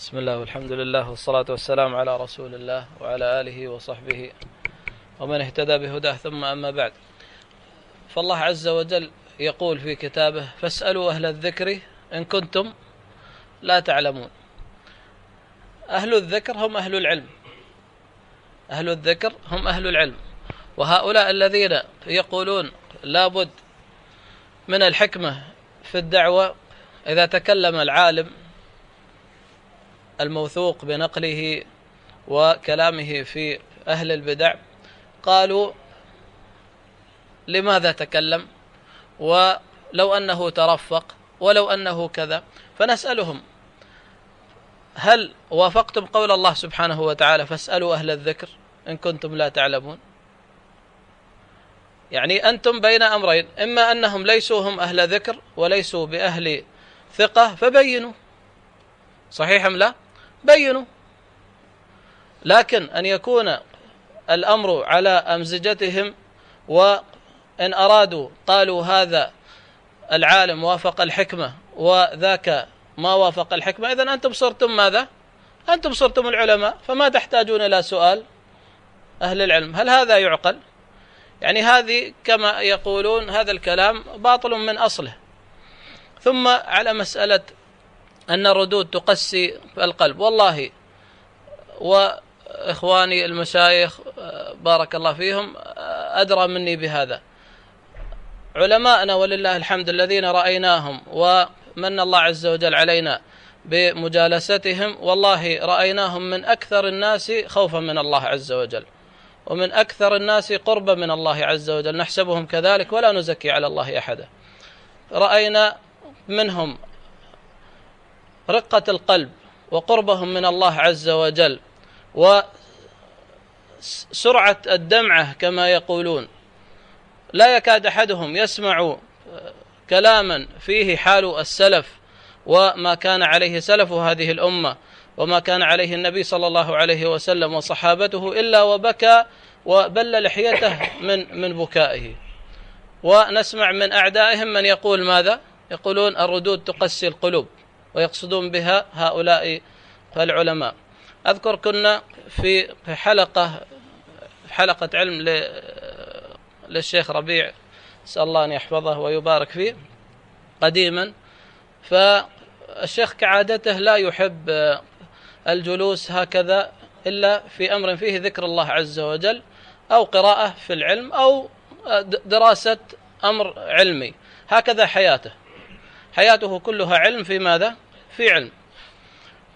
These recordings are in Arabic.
بسم الله والحمد لله والصلاة والسلام على رسول الله وعلى آله وصحبه ومن اهتدى بهداه ثم أما بعد. فالله عز وجل يقول في كتابه فاسألوا أهل الذكر إن كنتم لا تعلمون. أهل الذكر هم أهل العلم. أهل الذكر هم أهل العلم. وهؤلاء الذين يقولون لابد من الحكمة في الدعوة إذا تكلم العالم الموثوق بنقله وكلامه في أهل البدع قالوا لماذا تكلم؟ ولو أنه ترفق ولو أنه كذا فنسألهم هل وافقتم قول الله سبحانه وتعالى فاسألوا أهل الذكر إن كنتم لا تعلمون؟ يعني أنتم بين أمرين إما أنهم ليسوا هم أهل ذكر وليسوا بأهل ثقة فبينوا. صحيح أم لا؟ بينوا. لكن أن يكون الأمر على أمزجتهم وإن أرادوا قالوا هذا العالم وافق الحكمة وذاك ما وافق الحكمة إذن أنتم صرتم ماذا؟ أنتم صرتم العلماء فما تحتاجون إلى سؤال أهل العلم؟ هل هذا يعقل؟ يعني هذه كما يقولون هذا الكلام باطل من أصله. ثم على مسألة أن الردود تقسي القلب. والله وإخواني المشايخ بارك الله فيهم أدرى مني بهذا. علماءنا ولله الحمد الذين رأيناهم ومن الله عز وجل علينا بمجالستهم والله رأيناهم من أكثر الناس خوفا من الله عز وجل ومن أكثر الناس قربا من الله عز وجل. نحسبهم كذلك ولا نزكي على الله أحدا. رأينا منهم رقة القلب وقربهم من الله عز وجل وسرعة الدمعة كما يقولون. لا يكاد أحدهم يسمع كلاما فيه حال السلف وما كان عليه سلف هذه الأمة وما كان عليه النبي صلى الله عليه وسلم وصحابته إلا وبكى وبل لحيته من من بكائه. ونسمع من أعدائهم من يقول ماذا؟ يقولون الردود تقسي القلوب. ويقصدون بها هؤلاء العلماء. أذكر كنا في حلقة حلقة علم للشيخ ربيع نسأل الله أن يحفظه ويبارك فيه قديما. فالشيخ كعادته لا يحب الجلوس هكذا إلا في أمر فيه ذكر الله عز وجل أو قراءة في العلم أو دراسة أمر علمي. هكذا حياته. حياته كلها علم في ماذا؟ في علم.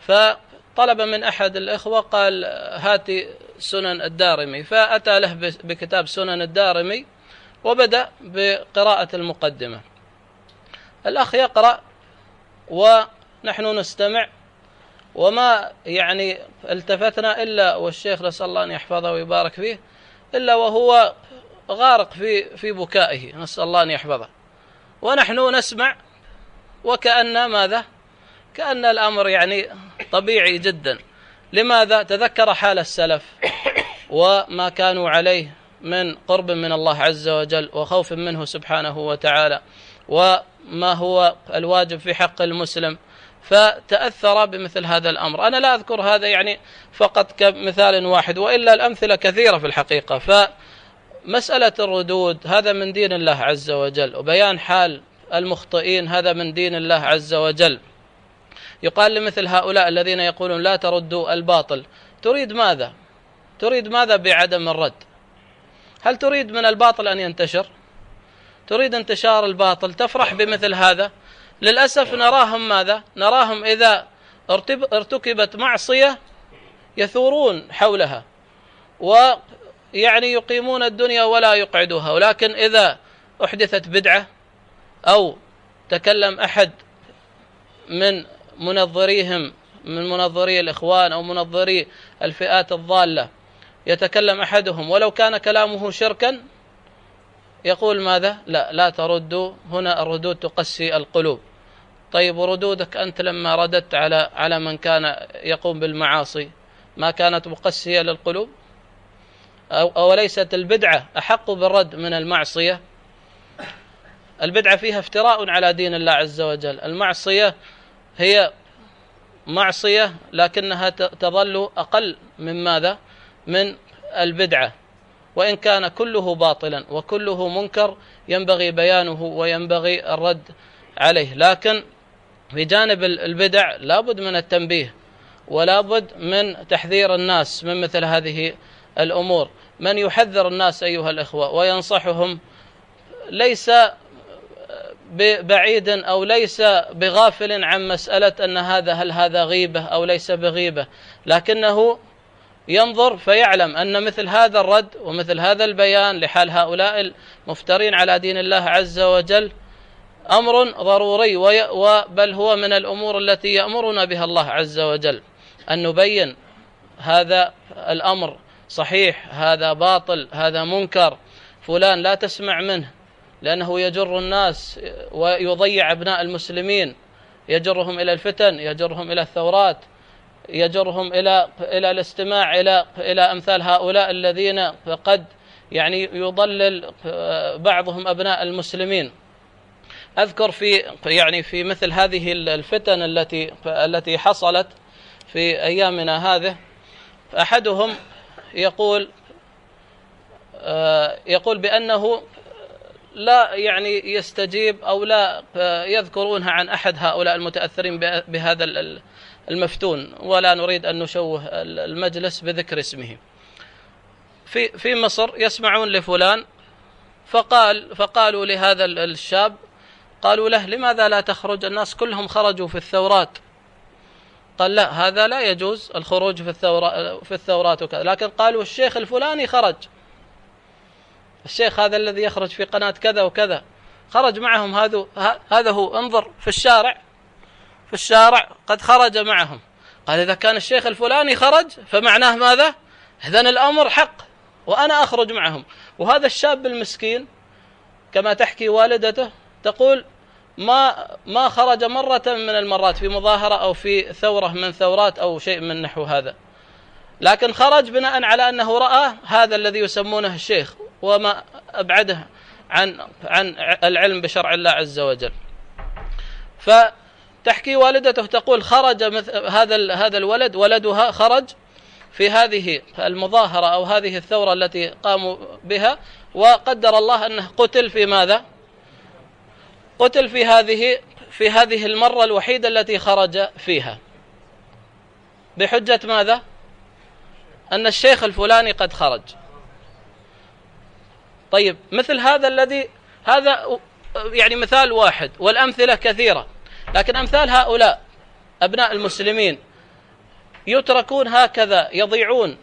فطلب من أحد الإخوة قال هاتي سنن الدارمي. فأتى له بكتاب سنن الدارمي وبدأ بقراءة المقدمة. الأخ يقرأ ونحن نستمع وما يعني التفتنا إلا والشيخ نسأل الله أن يحفظه ويبارك فيه إلا وهو غارق في في بكائه. نسأل الله أن يحفظه. ونحن نسمع وكأن ماذا؟ كأن الأمر يعني طبيعي جدا. لماذا؟ تذكر حال السلف وما كانوا عليه من قرب من الله عز وجل وخوف منه سبحانه وتعالى وما هو الواجب في حق المسلم فتأثر بمثل هذا الأمر. أنا لا أذكر هذا يعني فقط كمثال واحد وإلا الأمثلة كثيرة في الحقيقة. فمسألة الردود هذا من دين الله عز وجل. وبيان حال المخطئين هذا من دين الله عز وجل. يقال لمثل هؤلاء الذين يقولون لا تردوا الباطل. تريد ماذا؟ تريد ماذا بعدم الرد؟ هل تريد من الباطل أن ينتشر؟ تريد انتشار الباطل؟ تفرح بمثل هذا؟ للأسف نراهم ماذا؟ نراهم إذا ارتكبت معصية يثورون حولها ويعني يقيمون الدنيا ولا يقعدوها ولكن إذا أحدثت بدعة أو تكلم أحد من منظريهم من منظري الإخوان أو منظري الفئات الضالة. يتكلم أحدهم. ولو كان كلامه شركا يقول ماذا؟ لا لا تردوا هنا الردود تقسي القلوب. طيب وردودك أنت لما رددت على على من كان يقوم بالمعاصي ما كانت مقسية للقلوب؟ أو أوليست البدعة أحق بالرد من المعصية؟ البدعة فيها افتراء على دين الله عز وجل. المعصية هي معصية لكنها تظل أقل من ماذا؟ من البدعة. وإن كان كله باطلا وكله منكر ينبغي بيانه وينبغي الرد عليه. لكن في جانب البدع لابد من التنبيه ولابد من تحذير الناس من مثل هذه الأمور. من يحذر الناس أيها الإخوة وينصحهم ليس بعيد أو ليس بغافل عن مسألة أن هذا هل هذا غيبة أو ليس بغيبة. لكنه ينظر فيعلم أن مثل هذا الرد ومثل هذا البيان لحال هؤلاء المفترين على دين الله عز وجل أمر ضروري بل هو من الأمور التي يأمرنا بها الله عز وجل. أن نبين هذا الأمر صحيح هذا باطل هذا منكر فلان لا تسمع منه. لأنه يجر الناس ويضيع أبناء المسلمين. يجرهم إلى الفتن يجرهم إلى الثورات يجرهم إلى إلى الاستماع إلى إلى أمثال هؤلاء الذين قد يعني يضلل بعضهم أبناء المسلمين. أذكر في يعني في مثل هذه الفتن التي التي حصلت في أيامنا هذه أحدهم يقول آه، يقول بأنه لا يعني يستجيب أو لا يذكرونها عن أحد هؤلاء المتأثرين بهذا المفتون. ولا نريد أن نشوه المجلس بذكر اسمه. في في مصر يسمعون لفلان فقال فقالوا لهذا الشاب قالوا له لماذا لا تخرج؟ الناس كلهم خرجوا في الثورات. قال لا هذا لا يجوز الخروج في الثورات في الثورات وكذا. لكن قالوا الشيخ الفلاني خرج. الشيخ هذا الذي يخرج في قناة كذا وكذا. خرج معهم هذا هذا هو انظر في الشارع. في الشارع قد خرج معهم. قال إذا كان الشيخ الفلاني خرج فمعناه ماذا؟ إذن الأمر حق وأنا أخرج معهم. وهذا الشاب المسكين كما تحكي والدته تقول ما ما خرج مرة من المرات في مظاهرة أو في ثورة من ثورات أو شيء من نحو هذا. لكن خرج بناء على أنه رأى هذا الذي يسمونه الشيخ وما أبعده عن عن العلم بشرع الله عز وجل. فتحكي والدته تقول خرج هذا هذا الولد ولدها خرج في هذه المظاهرة أو هذه الثورة التي قاموا بها وقدر الله أنه قتل في ماذا؟ قتل في هذه في هذه المرة الوحيدة التي خرج فيها. بحجة ماذا؟ أن الشيخ الفلاني قد خرج. طيب مثل هذا الذي هذا يعني مثال واحد والأمثلة كثيرة لكن أمثال هؤلاء أبناء المسلمين يتركون هكذا يضيعون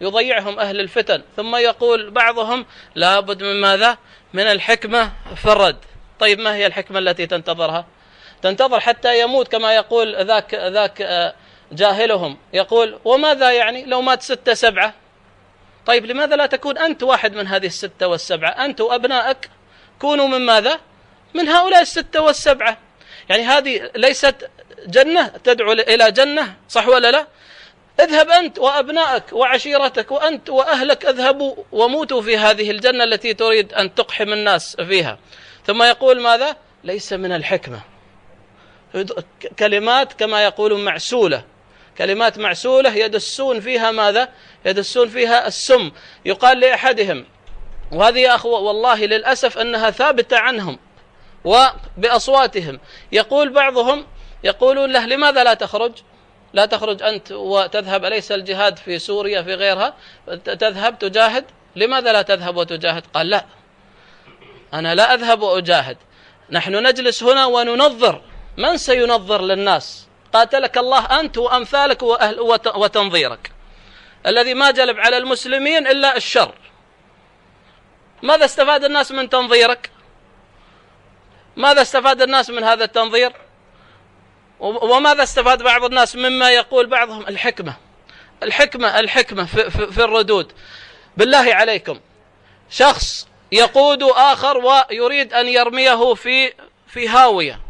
يضيعهم أهل الفتن ثم يقول بعضهم لابد من ماذا؟ من الحكمة في الرد. طيب ما هي الحكمة التي تنتظرها؟ تنتظر حتى يموت كما يقول ذاك ذاك آه، جاهلهم. يقول وماذا يعني لو مات ستة سبعة؟ طيب لماذا لا تكون أنت واحد من هذه الستة والسبعة؟ أنت وأبنائك كونوا من ماذا؟ من هؤلاء الستة والسبعة. يعني هذه ليست جنة تدعو إلى جنة صح ولا لا؟ اذهب أنت وأبنائك وعشيرتك وأنت وأهلك اذهبوا وموتوا في هذه الجنة التي تريد أن تقحم الناس فيها. ثم يقول ماذا؟ ليس من الحكمة. كلمات كما يقولون معسولة. كلمات معسولة يدسون فيها ماذا؟ يدسون فيها السم. يقال لأحدهم وهذه يا أخوة والله للأسف أنها ثابتة عنهم وبأصواتهم. يقول بعضهم يقولون له لماذا لا تخرج؟ لا تخرج أنت وتذهب أليس الجهاد في سوريا في غيرها؟ تذهب تجاهد؟ لماذا لا تذهب وتجاهد؟ قال لا أنا لا أذهب وأجاهد. نحن نجلس هنا وننظر. من سينظر للناس؟ قاتلك الله أنت وأمثالك وأهل وتنظيرك. الذي ما جلب على المسلمين إلا الشر. ماذا استفاد الناس من تنظيرك؟ ماذا استفاد الناس من هذا التنظير؟ وماذا استفاد بعض الناس مما يقول بعضهم؟ الحكمة. الحكمة الحكمة في, في, في الردود. بالله عليكم. شخص يقود آخر ويريد أن يرميه في في هاوية.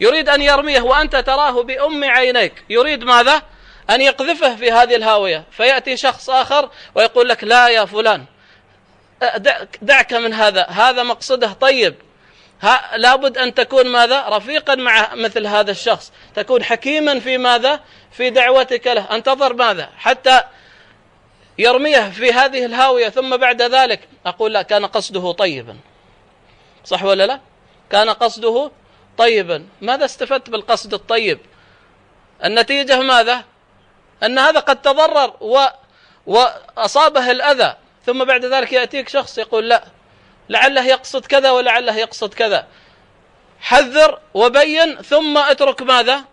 يريد أن يرميه وأنت تراه بأم عينيك. يريد ماذا؟ أن يقذفه في هذه الهاوية. فيأتي شخص آخر ويقول لك لا يا فلان دعك من هذا. هذا مقصده طيب. لابد أن تكون ماذا؟ رفيقا مع مثل هذا الشخص. تكون حكيما في ماذا؟ في دعوتك له. أنتظر ماذا؟ حتى يرميه في هذه الهاوية. ثم بعد ذلك أقول لا كان قصده طيبا. صح ولا لا؟ كان قصده طيبا. ماذا استفدت بالقصد الطيب؟ النتيجة ماذا؟ أن هذا قد تضرر و وأصابه الأذى. ثم بعد ذلك يأتيك شخص يقول لا لعله يقصد كذا ولعله يقصد كذا. حذر وبين ثم أترك ماذا؟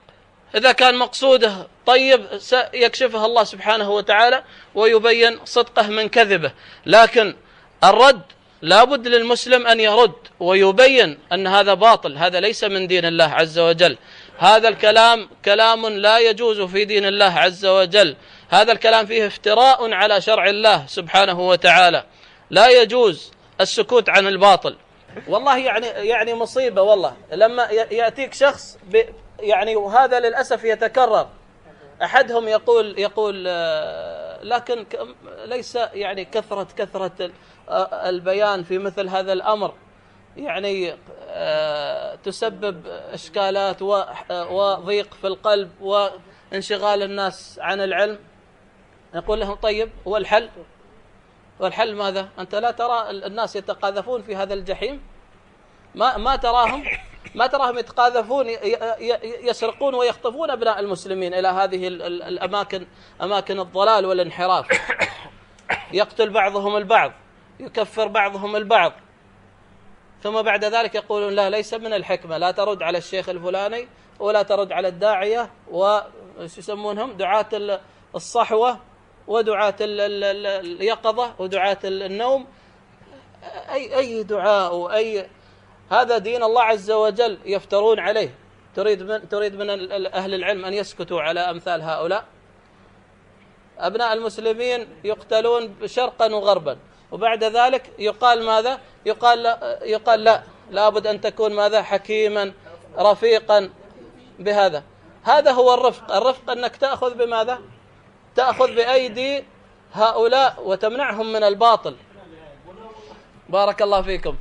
إذا كان مقصوده طيب سيكشفه الله سبحانه وتعالى ويبين صدقه من كذبه. لكن الرد لابد للمسلم أن يرد ويبين أن هذا باطل هذا ليس من دين الله عز وجل. هذا الكلام كلام لا يجوز في دين الله عز وجل. هذا الكلام فيه افتراء على شرع الله سبحانه وتعالى. لا يجوز السكوت عن الباطل. والله يعني يعني مصيبة والله. لما يأتيك شخص يعني وهذا للأسف يتكرر. أحدهم يقول يقول آه، لكن ليس يعني كثره كثرة آه، البيان في مثل هذا الأمر. يعني آه، تسبب إشكالات وضيق في القلب وانشغال الناس عن العلم. يقول لهم طيب هو الحل؟ والحل ماذا؟ أنت لا ترى الناس يتقاذفون في هذا الجحيم؟ ما ما تراهم؟ ما تراهم يتقاذفون يسرقون ويخطفون أبناء المسلمين إلى هذه الأماكن أماكن الضلال والانحراف. يقتل بعضهم البعض يكفر بعضهم البعض. ثم بعد ذلك يقولون لا ليس من الحكمة. لا ترد على الشيخ الفلاني ولا ترد على الداعية و يسمونهم؟ دعاة الصحوة ودعاة اليقظة ودعاة النوم. أي أي دعاء وأي هذا دين الله عز وجل يفترون عليه. تريد من تريد من أهل العلم أن يسكتوا على أمثال هؤلاء؟ أبناء المسلمين يقتلون شرقا وغربا. وبعد ذلك يقال ماذا؟ يقال لا يقال لا لابد أن تكون ماذا؟ حكيما رفيقا بهذا. هذا هو الرفق. الرفق أنك تأخذ بماذا؟ تأخذ بأيدي هؤلاء وتمنعهم من الباطل. بارك الله فيكم.